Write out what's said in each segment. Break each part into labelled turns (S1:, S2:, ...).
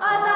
S1: Awesome.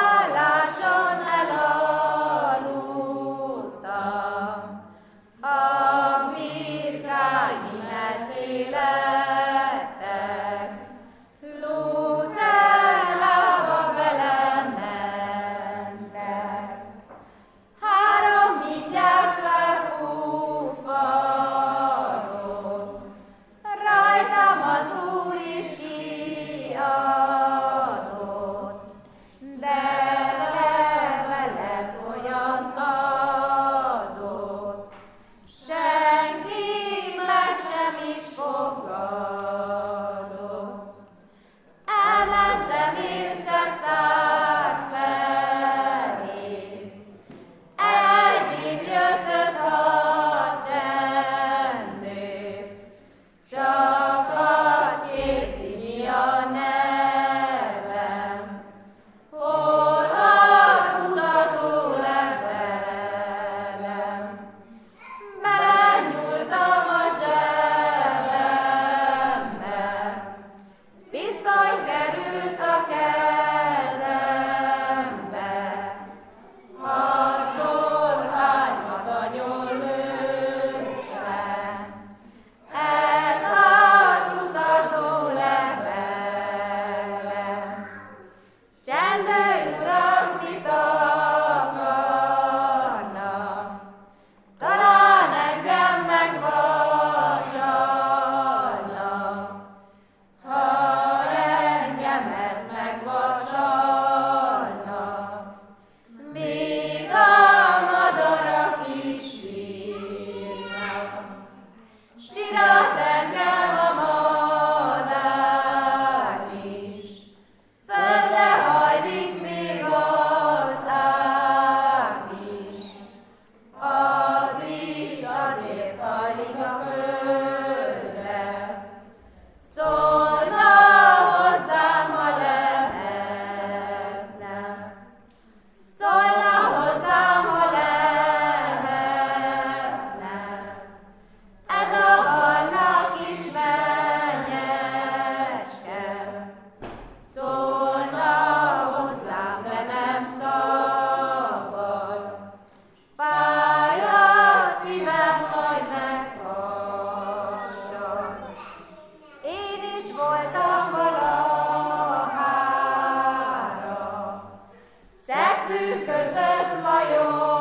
S1: Csendőr uram, mit akarna? Talán engem megvasalna, ha engemet megvasalna. Mi voltam valahára. Szegfű között majom,